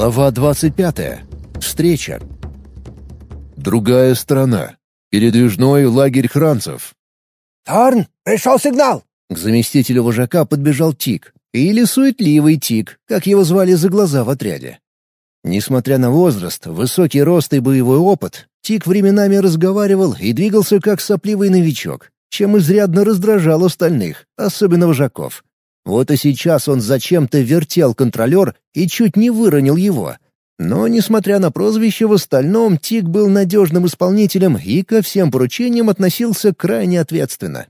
Глава 25. Встреча. Другая сторона. Передвижной лагерь хранцев. «Торн, пришел сигнал!» К заместителю вожака подбежал Тик. Или суетливый Тик, как его звали за глаза в отряде. Несмотря на возраст, высокий рост и боевой опыт, Тик временами разговаривал и двигался как сопливый новичок, чем изрядно раздражал остальных, особенно вожаков. Вот и сейчас он зачем-то вертел контролер и чуть не выронил его. Но, несмотря на прозвище, в остальном Тик был надежным исполнителем и ко всем поручениям относился крайне ответственно.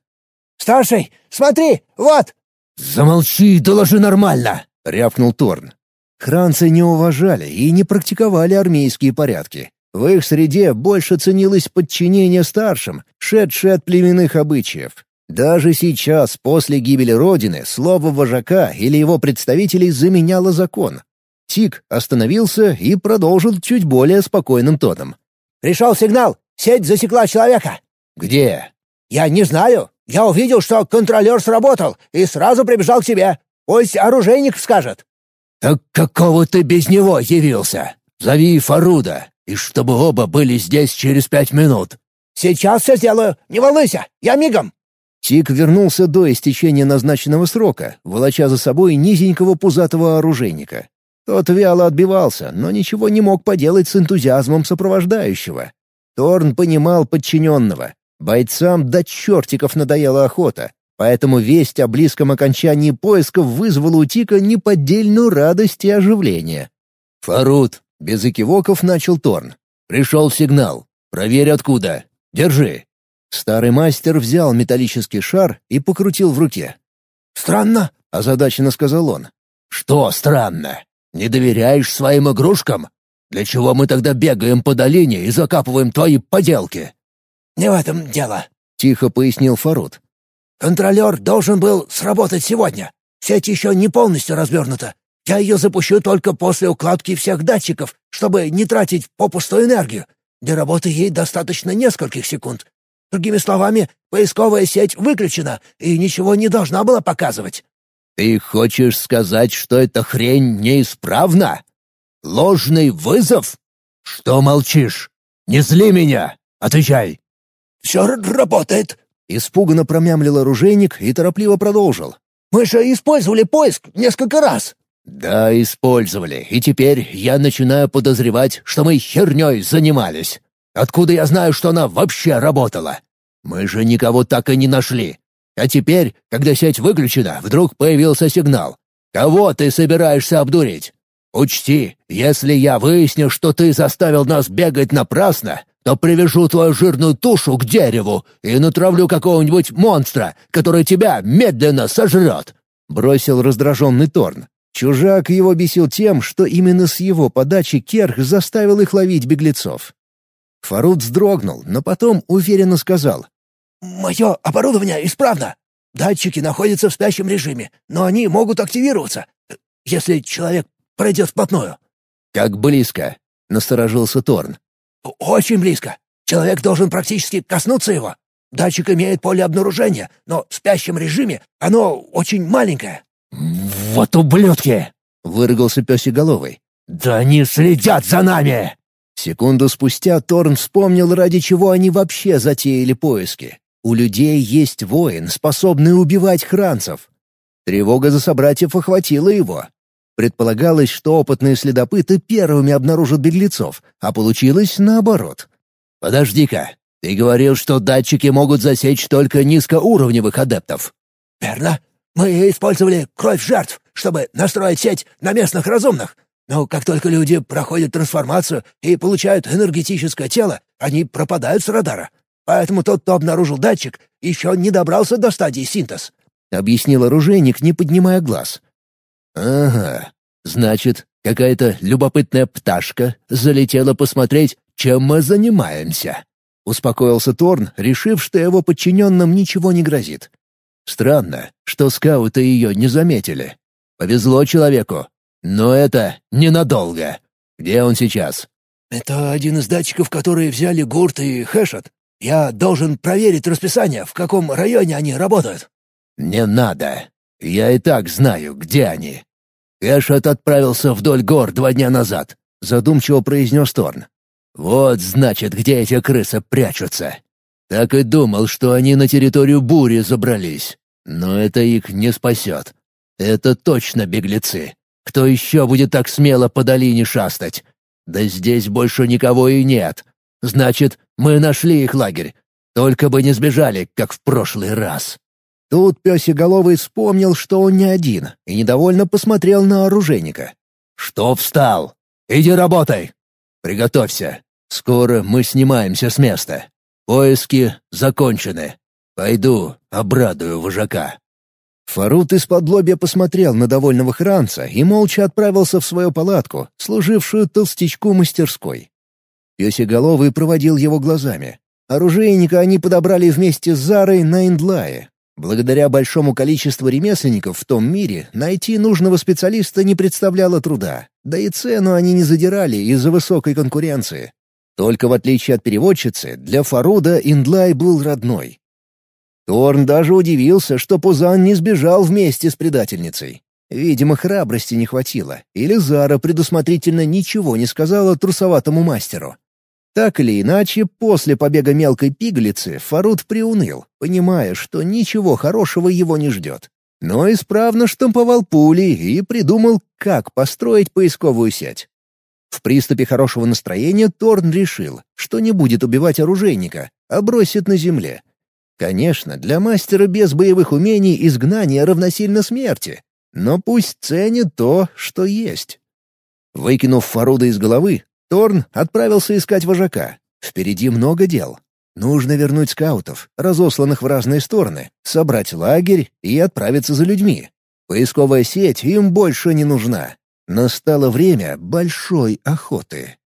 «Старший, смотри, вот!» «Замолчи и доложи нормально!» — рявкнул Торн. Хранцы не уважали и не практиковали армейские порядки. В их среде больше ценилось подчинение старшим, шедшее от племенных обычаев. Даже сейчас, после гибели Родины, слово вожака или его представителей заменяло закон. Тик остановился и продолжил чуть более спокойным тоном. «Пришел сигнал! Сеть засекла человека!» «Где?» «Я не знаю. Я увидел, что контролер сработал, и сразу прибежал к тебе. Пусть оружейник скажет». «Так какого ты без него явился? Зови Фаруда, и чтобы оба были здесь через пять минут». «Сейчас все сделаю. Не волнуйся, я мигом». Тик вернулся до истечения назначенного срока, волоча за собой низенького пузатого оружейника. Тот вяло отбивался, но ничего не мог поделать с энтузиазмом сопровождающего. Торн понимал подчиненного. Бойцам до чертиков надоела охота, поэтому весть о близком окончании поисков вызвала у Тика неподдельную радость и оживление. «Фарут!» — без экивоков начал Торн. «Пришел сигнал. Проверь откуда. Держи!» Старый мастер взял металлический шар и покрутил в руке. «Странно», — озадаченно сказал он. «Что странно? Не доверяешь своим игрушкам? Для чего мы тогда бегаем по долине и закапываем твои поделки?» «Не в этом дело», — тихо пояснил Фарут. «Контролер должен был сработать сегодня. Сеть еще не полностью развернута. Я ее запущу только после укладки всех датчиков, чтобы не тратить попусту энергию. Для работы ей достаточно нескольких секунд, Другими словами, поисковая сеть выключена и ничего не должна была показывать». «Ты хочешь сказать, что эта хрень неисправна? Ложный вызов? Что молчишь? Не зли меня! Отвечай!» «Все работает!» — испуганно промямлил оружейник и торопливо продолжил. «Мы же использовали поиск несколько раз!» «Да, использовали, и теперь я начинаю подозревать, что мы херней занимались. Откуда я знаю, что она вообще работала? Мы же никого так и не нашли. А теперь, когда сеть выключена, вдруг появился сигнал. Кого ты собираешься обдурить? Учти, если я выясню, что ты заставил нас бегать напрасно, то привяжу твою жирную тушу к дереву и натравлю какого-нибудь монстра, который тебя медленно сожрет!» — бросил раздраженный Торн. Чужак его бесил тем, что именно с его подачи Керх заставил их ловить беглецов. Фарут вздрогнул, но потом уверенно сказал. «Мое оборудование исправно. Датчики находятся в спящем режиме, но они могут активироваться, если человек пройдет вплотную». «Как близко?» — насторожился Торн. «Очень близко. Человек должен практически коснуться его. Датчик имеет поле обнаружения, но в спящем режиме оно очень маленькое». «Вот ублюдки!» — выругался песеголовый. «Да они следят за нами!» Секунду спустя Торн вспомнил, ради чего они вообще затеяли поиски. У людей есть воин, способный убивать хранцев. Тревога за собратьев охватила его. Предполагалось, что опытные следопыты первыми обнаружат беглецов, а получилось наоборот. «Подожди-ка, ты говорил, что датчики могут засечь только низкоуровневых адептов». «Верно. Мы использовали кровь жертв, чтобы настроить сеть на местных разумных. Но как только люди проходят трансформацию и получают энергетическое тело, они пропадают с радара. Поэтому тот, кто обнаружил датчик, еще не добрался до стадии синтез», — объяснил оружейник, не поднимая глаз. «Ага, значит, какая-то любопытная пташка залетела посмотреть, чем мы занимаемся», — успокоился Торн, решив, что его подчиненным ничего не грозит. «Странно, что скауты ее не заметили. Повезло человеку, но это ненадолго. Где он сейчас?» «Это один из датчиков, которые взяли Гурт и Хэшет. Я должен проверить расписание, в каком районе они работают». «Не надо. Я и так знаю, где они». Эшет отправился вдоль гор два дня назад», — задумчиво произнес Торн. «Вот, значит, где эти крысы прячутся. Так и думал, что они на территорию бури забрались. Но это их не спасет. Это точно беглецы. Кто еще будет так смело по долине шастать? Да здесь больше никого и нет. Значит, мы нашли их лагерь. Только бы не сбежали, как в прошлый раз». Тут песеголовый вспомнил, что он не один, и недовольно посмотрел на оружейника. «Что встал? Иди работай! Приготовься. Скоро мы снимаемся с места. Поиски закончены. Пойду обрадую вожака». Фарут из-под лобья посмотрел на довольного хранца и молча отправился в свою палатку, служившую толстячку мастерской. Песеголовый проводил его глазами. Оружейника они подобрали вместе с Зарой на Индлае, Благодаря большому количеству ремесленников в том мире найти нужного специалиста не представляло труда, да и цену они не задирали из-за высокой конкуренции. Только в отличие от переводчицы, для Фаруда Индлай был родной. Торн даже удивился, что Пузан не сбежал вместе с предательницей. Видимо, храбрости не хватило, или Зара предусмотрительно ничего не сказала трусоватому мастеру. Так или иначе, после побега мелкой пигалицы Фарут приуныл, понимая, что ничего хорошего его не ждет. Но исправно штамповал пули и придумал, как построить поисковую сеть. В приступе хорошего настроения Торн решил, что не будет убивать оружейника, а бросит на земле. Конечно, для мастера без боевых умений изгнание равносильно смерти, но пусть ценит то, что есть. Выкинув Фаруда из головы, Торн отправился искать вожака. Впереди много дел. Нужно вернуть скаутов, разосланных в разные стороны, собрать лагерь и отправиться за людьми. Поисковая сеть им больше не нужна. Настало время большой охоты.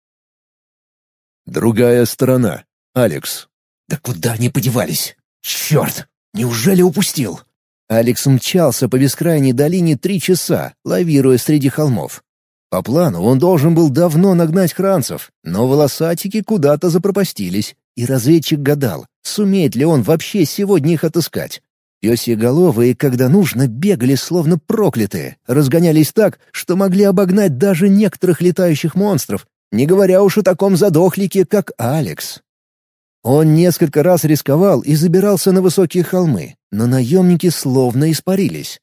Другая сторона. Алекс. «Да куда они подевались? Черт! Неужели упустил?» Алекс мчался по бескрайней долине три часа, лавируя среди холмов. По плану он должен был давно нагнать хранцев, но волосатики куда-то запропастились, и разведчик гадал, сумеет ли он вообще сегодня их отыскать. Пёсьеголовые, когда нужно, бегали словно проклятые, разгонялись так, что могли обогнать даже некоторых летающих монстров, не говоря уж о таком задохлике, как Алекс. Он несколько раз рисковал и забирался на высокие холмы, но наемники словно испарились.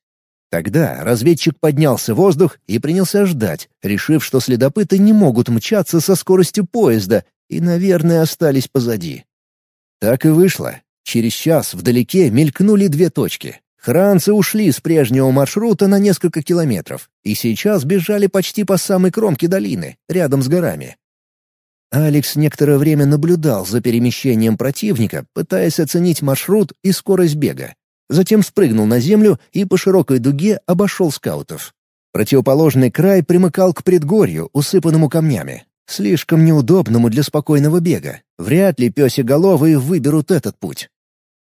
Тогда разведчик поднялся в воздух и принялся ждать, решив, что следопыты не могут мчаться со скоростью поезда и, наверное, остались позади. Так и вышло. Через час вдалеке мелькнули две точки. Хранцы ушли с прежнего маршрута на несколько километров и сейчас бежали почти по самой кромке долины, рядом с горами. Алекс некоторое время наблюдал за перемещением противника, пытаясь оценить маршрут и скорость бега. Затем спрыгнул на землю и по широкой дуге обошел скаутов. Противоположный край примыкал к предгорью, усыпанному камнями. Слишком неудобному для спокойного бега. Вряд ли пёсеголовые выберут этот путь.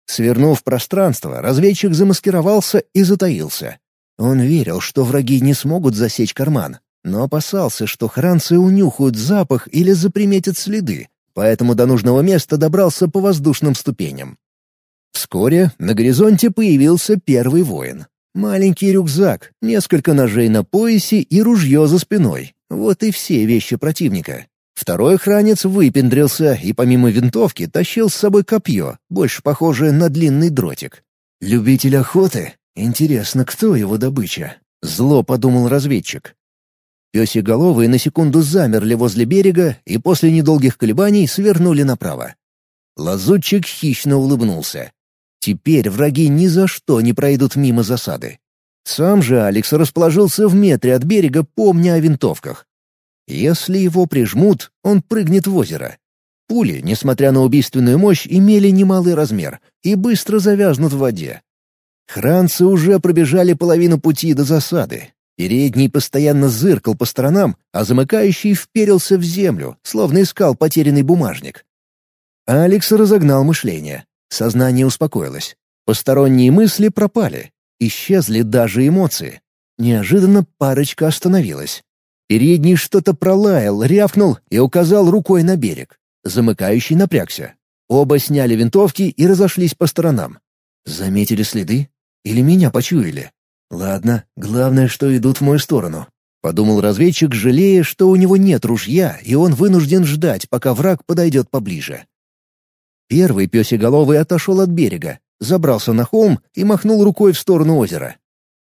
Свернув пространство, разведчик замаскировался и затаился. Он верил, что враги не смогут засечь карман, но опасался, что хранцы унюхают запах или заприметят следы, поэтому до нужного места добрался по воздушным ступеням. Вскоре на горизонте появился первый воин. Маленький рюкзак, несколько ножей на поясе и ружье за спиной. Вот и все вещи противника. Второй охранец выпендрился и помимо винтовки тащил с собой копье, больше похожее на длинный дротик. «Любитель охоты? Интересно, кто его добыча?» — зло подумал разведчик. Пёсеголовые на секунду замерли возле берега и после недолгих колебаний свернули направо. Лазутчик хищно улыбнулся. Теперь враги ни за что не пройдут мимо засады. Сам же Алекс расположился в метре от берега, помня о винтовках. Если его прижмут, он прыгнет в озеро. Пули, несмотря на убийственную мощь, имели немалый размер и быстро завязнут в воде. Хранцы уже пробежали половину пути до засады. Передний постоянно зыркал по сторонам, а замыкающий вперился в землю, словно искал потерянный бумажник. Алекс разогнал мышление. Сознание успокоилось. Посторонние мысли пропали. Исчезли даже эмоции. Неожиданно парочка остановилась. Передний что-то пролаял, рявкнул и указал рукой на берег. Замыкающий напрягся. Оба сняли винтовки и разошлись по сторонам. Заметили следы? Или меня почуяли? Ладно, главное, что идут в мою сторону. Подумал разведчик, жалея, что у него нет ружья, и он вынужден ждать, пока враг подойдет поближе. Первый песеголовый отошел от берега, забрался на холм и махнул рукой в сторону озера.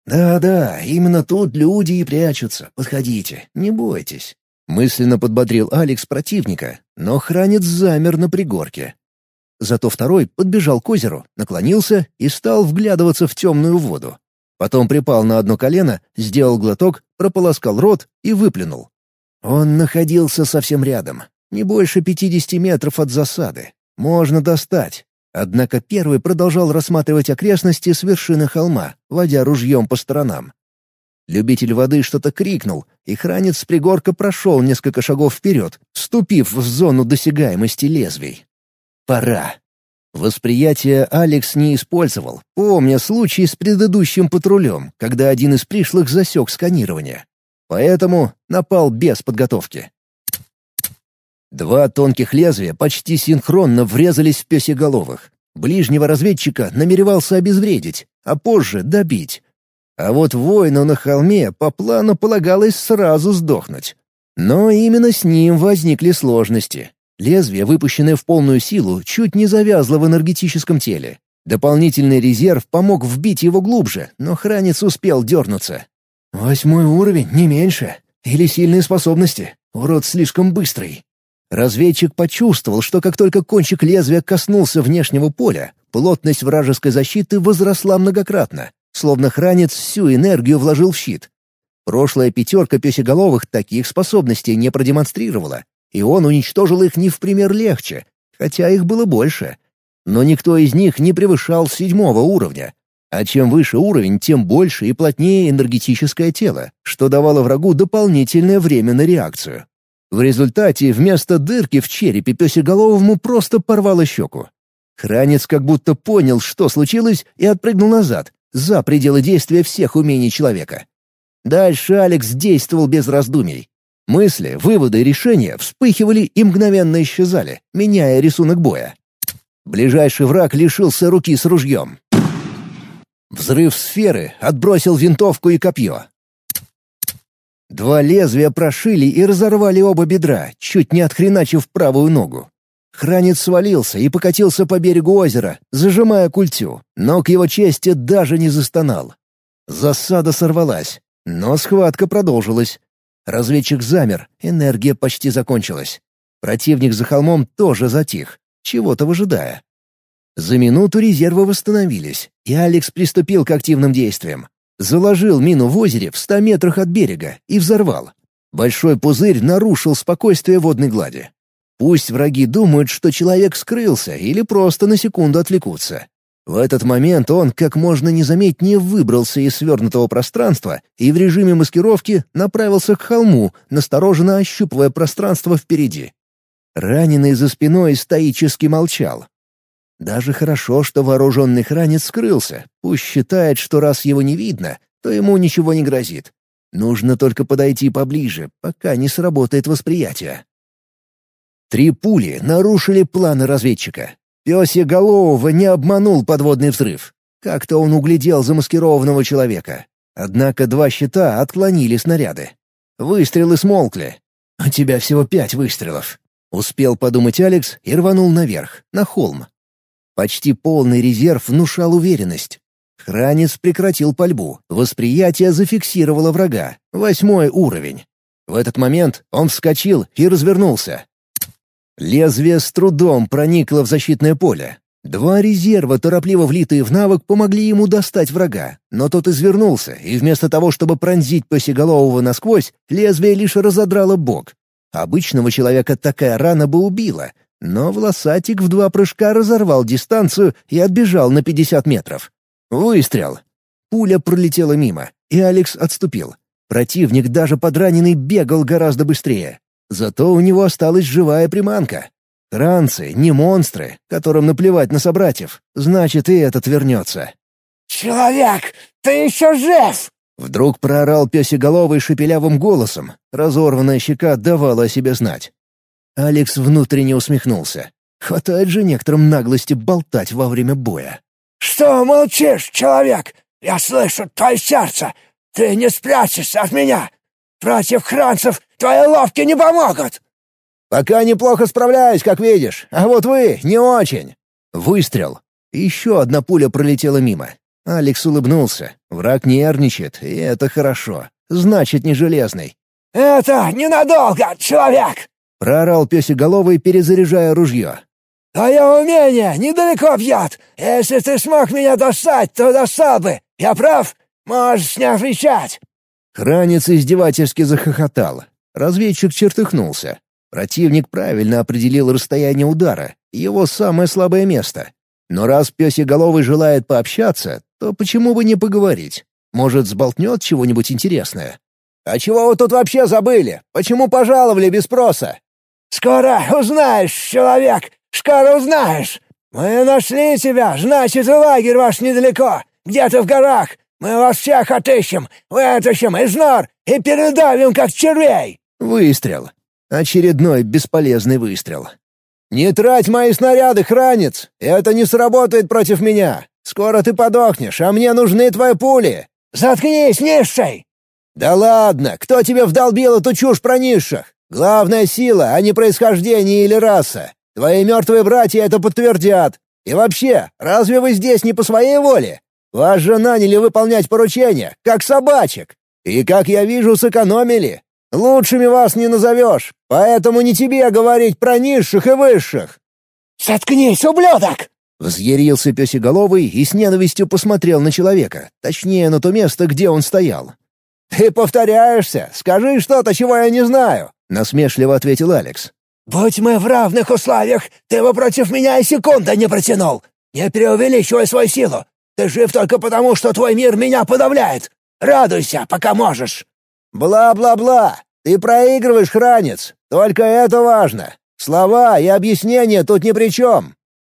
«Да-да, именно тут люди и прячутся. Подходите, не бойтесь». Мысленно подбодрил Алекс противника, но хранец замер на пригорке. Зато второй подбежал к озеру, наклонился и стал вглядываться в темную воду. Потом припал на одно колено, сделал глоток, прополоскал рот и выплюнул. Он находился совсем рядом, не больше пятидесяти метров от засады. Можно достать. Однако первый продолжал рассматривать окрестности с вершины холма, водя ружьем по сторонам. Любитель воды что-то крикнул, и хранец с пригорка прошел несколько шагов вперед, вступив в зону досягаемости лезвий. Пора. Восприятие Алекс не использовал, помня случай с предыдущим патрулем, когда один из пришлых засек сканирование. Поэтому напал без подготовки. Два тонких лезвия почти синхронно врезались в пёсеголовых. Ближнего разведчика намеревался обезвредить, а позже добить. А вот воину на холме по плану полагалось сразу сдохнуть. Но именно с ним возникли сложности. Лезвие, выпущенное в полную силу, чуть не завязло в энергетическом теле. Дополнительный резерв помог вбить его глубже, но хранец успел дернуться. «Восьмой уровень, не меньше. Или сильные способности. Урод слишком быстрый». Разведчик почувствовал, что как только кончик лезвия коснулся внешнего поля, плотность вражеской защиты возросла многократно, словно хранец всю энергию вложил в щит. Прошлая пятерка песеголовых таких способностей не продемонстрировала, и он уничтожил их не в пример легче, хотя их было больше. Но никто из них не превышал седьмого уровня. А чем выше уровень, тем больше и плотнее энергетическое тело, что давало врагу дополнительное время на реакцию. В результате вместо дырки в черепе песеголовому просто порвало щеку. Хранец как будто понял, что случилось, и отпрыгнул назад, за пределы действия всех умений человека. Дальше Алекс действовал без раздумий. Мысли, выводы и решения вспыхивали и мгновенно исчезали, меняя рисунок боя. Ближайший враг лишился руки с ружьем. Взрыв сферы отбросил винтовку и копье. Два лезвия прошили и разорвали оба бедра, чуть не отхреначив правую ногу. Хранец свалился и покатился по берегу озера, зажимая культю, но к его чести даже не застонал. Засада сорвалась, но схватка продолжилась. Разведчик замер, энергия почти закончилась. Противник за холмом тоже затих, чего-то выжидая. За минуту резервы восстановились, и Алекс приступил к активным действиям. Заложил мину в озере в ста метрах от берега и взорвал. Большой пузырь нарушил спокойствие водной глади. Пусть враги думают, что человек скрылся или просто на секунду отвлекутся. В этот момент он как можно незаметнее выбрался из свернутого пространства и в режиме маскировки направился к холму, настороженно ощупывая пространство впереди. Раненый за спиной стоически молчал. Даже хорошо, что вооруженный хранец скрылся. Пусть считает, что раз его не видно, то ему ничего не грозит. Нужно только подойти поближе, пока не сработает восприятие. Три пули нарушили планы разведчика. Пёсья голового не обманул подводный взрыв. Как-то он углядел замаскированного человека. Однако два щита отклонили снаряды. Выстрелы смолкли. «У тебя всего пять выстрелов», — успел подумать Алекс и рванул наверх, на холм. Почти полный резерв внушал уверенность. Хранец прекратил пальбу, восприятие зафиксировало врага, восьмой уровень. В этот момент он вскочил и развернулся. Лезвие с трудом проникло в защитное поле. Два резерва, торопливо влитые в навык, помогли ему достать врага, но тот извернулся, и вместо того, чтобы пронзить посеголового насквозь, лезвие лишь разодрало бок. Обычного человека такая рана бы убила, но волосатик в два прыжка разорвал дистанцию и отбежал на 50 метров. Выстрел. Пуля пролетела мимо, и Алекс отступил. Противник, даже подраненный, бегал гораздо быстрее. Зато у него осталась живая приманка. Кранцы — не монстры, которым наплевать на собратьев. Значит, и этот вернется. «Человек, ты еще жив!» Вдруг проорал песеголовый шепелявым голосом. Разорванная щека давала о себе знать. Алекс внутренне усмехнулся. Хватает же некоторым наглости болтать во время боя. «Что молчишь, человек? Я слышу твое сердце! Ты не спрячешься от меня! Против хранцев твои ловки не помогут!» «Пока неплохо справляюсь, как видишь, а вот вы не очень!» Выстрел. Еще одна пуля пролетела мимо. Алекс улыбнулся. Враг нервничает, и это хорошо. Значит, не железный. «Это ненадолго, человек!» — проорал песеголовый, перезаряжая ружье. «Твое умение недалеко бьет! Если ты смог меня достать, то достал бы! Я прав? Можешь не отвечать!» Хранец издевательски захохотал. Разведчик чертыхнулся. Противник правильно определил расстояние удара, его самое слабое место. Но раз пёсеголовый желает пообщаться, то почему бы не поговорить? Может, сболтнет чего-нибудь интересное? «А чего вы тут вообще забыли? Почему пожаловали без спроса?» «Скоро узнаешь, человек! Скоро узнаешь! Мы нашли тебя, значит, лагерь ваш недалеко, где-то в горах. Мы вас всех отыщем, вытащим из нор и передавим, как червей!» Выстрел. Очередной бесполезный выстрел. «Не трать мои снаряды, хранец! Это не сработает против меня! Скоро ты подохнешь, а мне нужны твои пули!» «Заткнись, низший!» «Да ладно! Кто тебе вдолбил эту чушь про низших? Главная сила, а не происхождение или раса. Твои мертвые братья это подтвердят. И вообще, разве вы здесь не по своей воле? Вас же наняли выполнять поручения, как собачек. И, как я вижу, сэкономили. Лучшими вас не назовешь, поэтому не тебе говорить про низших и высших». «Заткнись, ублюдок!» Взъярился песеголовый и с ненавистью посмотрел на человека, точнее, на то место, где он стоял. «Ты повторяешься! Скажи что-то, чего я не знаю!» — насмешливо ответил Алекс. «Будь мы в равных условиях, ты бы против меня и секунды не протянул! Не преувеличивай свою силу! Ты жив только потому, что твой мир меня подавляет! Радуйся, пока можешь!» «Бла-бла-бла! Ты проигрываешь, хранец! Только это важно! Слова и объяснения тут ни при чем!»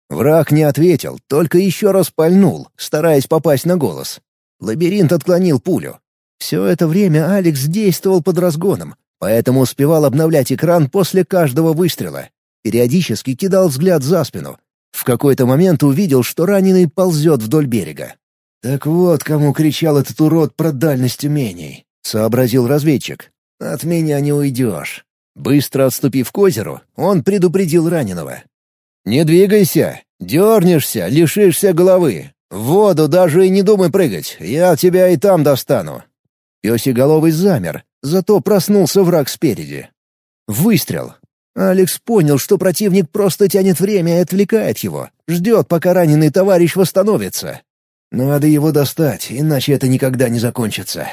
Враг не ответил, только еще раз пальнул, стараясь попасть на голос. Лабиринт отклонил пулю. Все это время Алекс действовал под разгоном, поэтому успевал обновлять экран после каждого выстрела. Периодически кидал взгляд за спину. В какой-то момент увидел, что раненый ползет вдоль берега. Так вот, кому кричал этот урод про дальность умений. — сообразил разведчик. «От меня не уйдешь». Быстро отступив к озеру, он предупредил раненого. «Не двигайся! Дернешься, лишишься головы. В воду даже и не думай прыгать, я тебя и там достану». Песеголовый замер, зато проснулся враг спереди. Выстрел. Алекс понял, что противник просто тянет время и отвлекает его, ждет, пока раненый товарищ восстановится. Надо его достать, иначе это никогда не закончится.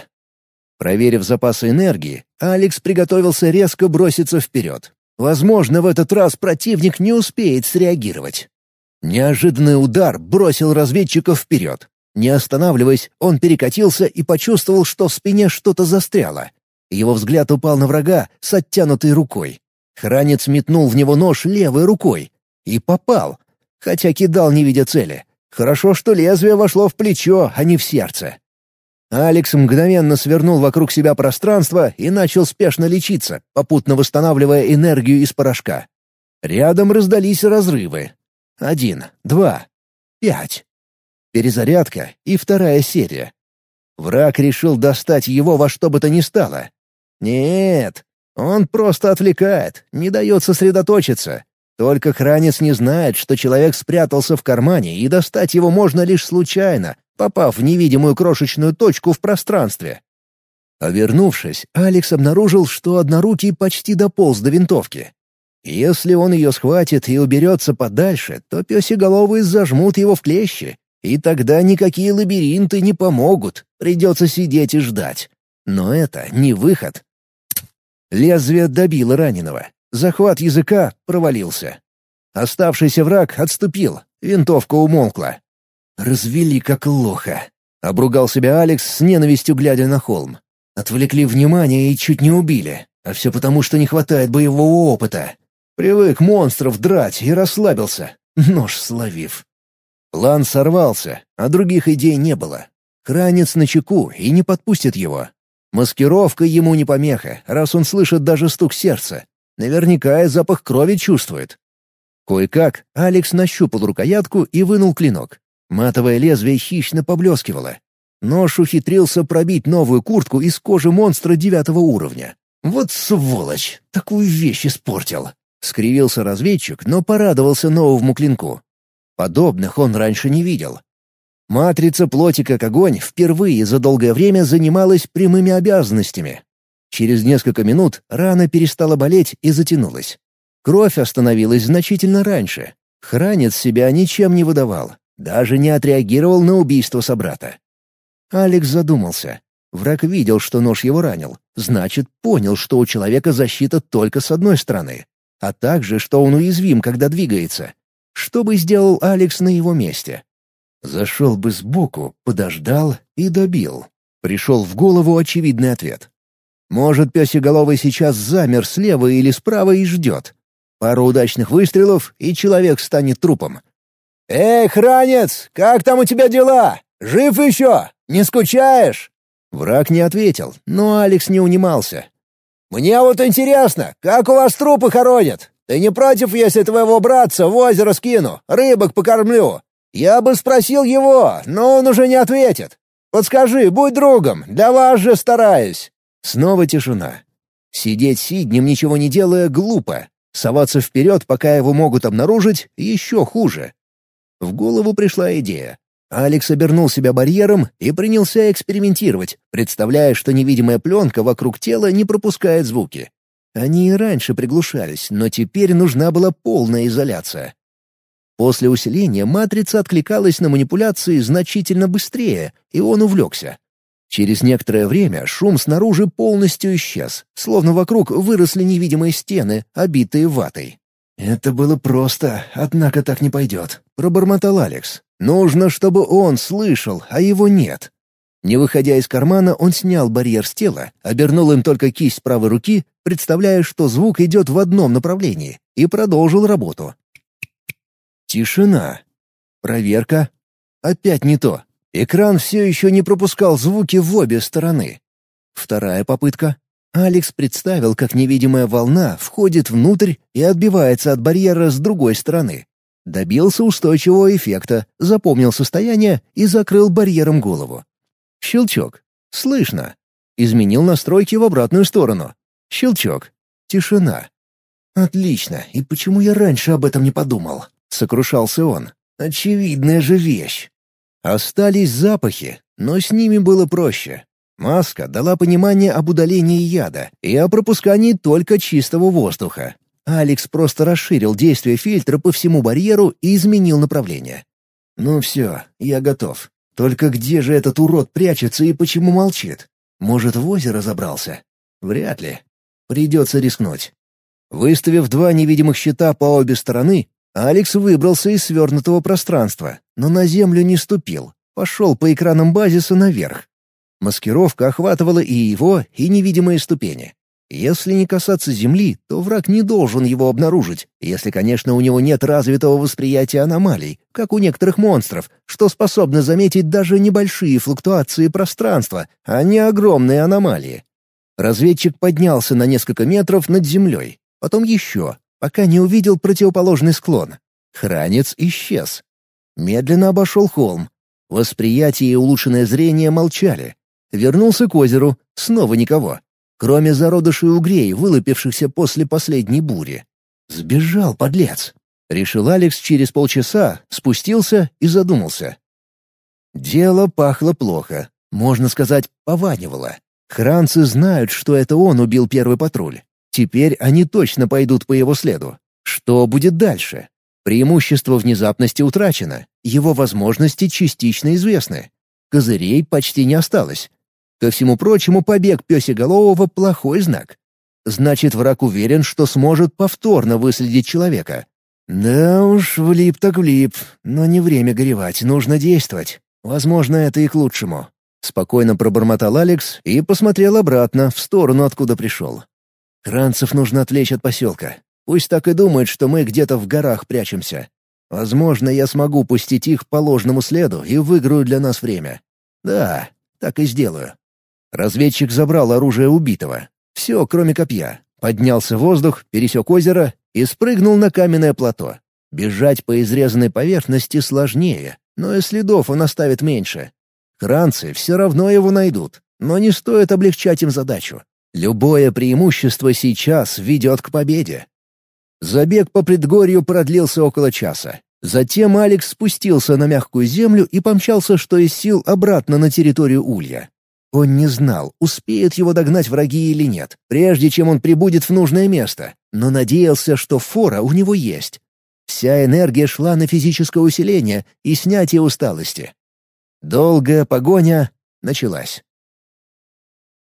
Проверив запасы энергии, Алекс приготовился резко броситься вперед. Возможно, в этот раз противник не успеет среагировать. Неожиданный удар бросил разведчиков вперед. Не останавливаясь, он перекатился и почувствовал, что в спине что-то застряло. Его взгляд упал на врага с оттянутой рукой. Хранец метнул в него нож левой рукой. И попал, хотя кидал, не видя цели. Хорошо, что лезвие вошло в плечо, а не в сердце. Алекс мгновенно свернул вокруг себя пространство и начал спешно лечиться, попутно восстанавливая энергию из порошка. Рядом раздались разрывы. Один, два, пять. Перезарядка и вторая серия. Враг решил достать его во что бы то ни стало. Нет, он просто отвлекает, не дает сосредоточиться. Только хранец не знает, что человек спрятался в кармане, и достать его можно лишь случайно, попав в невидимую крошечную точку в пространстве. А вернувшись, Алекс обнаружил, что однорукий почти дополз до винтовки. Если он ее схватит и уберется подальше, то песеголовые зажмут его в клещи, и тогда никакие лабиринты не помогут, придется сидеть и ждать. Но это не выход. Лезвие добило раненого. Захват языка провалился. Оставшийся враг отступил, винтовка умолкла. Развели как лоха. Обругал себя Алекс с ненавистью, глядя на холм. Отвлекли внимание и чуть не убили. А все потому, что не хватает боевого опыта. Привык монстров драть и расслабился, нож словив. План сорвался, а других идей не было. Хранец на чеку и не подпустит его. Маскировка ему не помеха, раз он слышит даже стук сердца. Наверняка и запах крови чувствует. Кое-как Алекс нащупал рукоятку и вынул клинок. Матовое лезвие хищно поблескивало. Нож ухитрился пробить новую куртку из кожи монстра девятого уровня. «Вот сволочь! Такую вещь испортил!» Скривился разведчик, но порадовался новому клинку. Подобных он раньше не видел. Матрица плоти как огонь впервые за долгое время занималась прямыми обязанностями. Через несколько минут рана перестала болеть и затянулась. Кровь остановилась значительно раньше. Хранец себя ничем не выдавал, даже не отреагировал на убийство собрата. Алекс задумался. Враг видел, что нож его ранил, значит, понял, что у человека защита только с одной стороны, а также, что он уязвим, когда двигается. Что бы сделал Алекс на его месте? Зашел бы сбоку, подождал и добил. Пришел в голову очевидный ответ. Может, песеголовый сейчас замер слева или справа и ждет. Пару удачных выстрелов, и человек станет трупом. «Эй, хранец, как там у тебя дела? Жив еще? Не скучаешь?» Враг не ответил, но Алекс не унимался. «Мне вот интересно, как у вас трупы хоронят? Ты не против, если твоего братца в озеро скину, рыбок покормлю? Я бы спросил его, но он уже не ответит. Подскажи, будь другом, для вас же стараюсь». Снова тишина. Сидеть сиднем, ничего не делая, глупо. Соваться вперед, пока его могут обнаружить, еще хуже. В голову пришла идея. Алекс обернул себя барьером и принялся экспериментировать, представляя, что невидимая пленка вокруг тела не пропускает звуки. Они и раньше приглушались, но теперь нужна была полная изоляция. После усиления матрица откликалась на манипуляции значительно быстрее, и он увлекся. Через некоторое время шум снаружи полностью исчез, словно вокруг выросли невидимые стены, обитые ватой. «Это было просто, однако так не пойдет», — пробормотал Алекс. «Нужно, чтобы он слышал, а его нет». Не выходя из кармана, он снял барьер с тела, обернул им только кисть правой руки, представляя, что звук идет в одном направлении, и продолжил работу. Тишина. Проверка. Опять не то. Экран все еще не пропускал звуки в обе стороны. Вторая попытка. Алекс представил, как невидимая волна входит внутрь и отбивается от барьера с другой стороны. Добился устойчивого эффекта, запомнил состояние и закрыл барьером голову. Щелчок. Слышно. Изменил настройки в обратную сторону. Щелчок. Тишина. «Отлично, и почему я раньше об этом не подумал?» — сокрушался он. «Очевидная же вещь. Остались запахи, но с ними было проще. Маска дала понимание об удалении яда и о пропускании только чистого воздуха. Алекс просто расширил действие фильтра по всему барьеру и изменил направление. «Ну все, я готов. Только где же этот урод прячется и почему молчит? Может, в озеро забрался? Вряд ли. Придется рискнуть». Выставив два невидимых щита по обе стороны, Алекс выбрался из свернутого пространства, но на землю не ступил, пошел по экранам базиса наверх. Маскировка охватывала и его, и невидимые ступени. Если не касаться земли, то враг не должен его обнаружить, если, конечно, у него нет развитого восприятия аномалий, как у некоторых монстров, что способны заметить даже небольшие флуктуации пространства, а не огромные аномалии. Разведчик поднялся на несколько метров над землей, потом еще, пока не увидел противоположный склон. Хранец исчез. Медленно обошел холм. Восприятие и улучшенное зрение молчали. Вернулся к озеру, снова никого. Кроме зародышей угрей, вылупившихся после последней бури. Сбежал, подлец. Решил Алекс через полчаса, спустился и задумался. Дело пахло плохо. Можно сказать, пованивало. Хранцы знают, что это он убил первый патруль. Теперь они точно пойдут по его следу. Что будет дальше? Преимущество внезапности утрачено, его возможности частично известны. Козырей почти не осталось. Ко всему прочему, побег пёсеголового — плохой знак. Значит, враг уверен, что сможет повторно выследить человека. Да уж, влип так влип, но не время горевать, нужно действовать. Возможно, это и к лучшему. Спокойно пробормотал Алекс и посмотрел обратно, в сторону, откуда пришел. Кранцев нужно отвлечь от поселка. Пусть так и думает, что мы где-то в горах прячемся. Возможно, я смогу пустить их по ложному следу и выиграю для нас время. Да, так и сделаю. Разведчик забрал оружие убитого. Все, кроме копья. Поднялся в воздух, пересек озеро и спрыгнул на каменное плато. Бежать по изрезанной поверхности сложнее, но и следов он оставит меньше. Хранцы все равно его найдут, но не стоит облегчать им задачу. Любое преимущество сейчас ведет к победе. Забег по предгорью продлился около часа. Затем Алекс спустился на мягкую землю и помчался, что из сил, обратно на территорию Улья. Он не знал, успеют его догнать враги или нет, прежде чем он прибудет в нужное место, но надеялся, что фора у него есть. Вся энергия шла на физическое усиление и снятие усталости. Долгая погоня началась.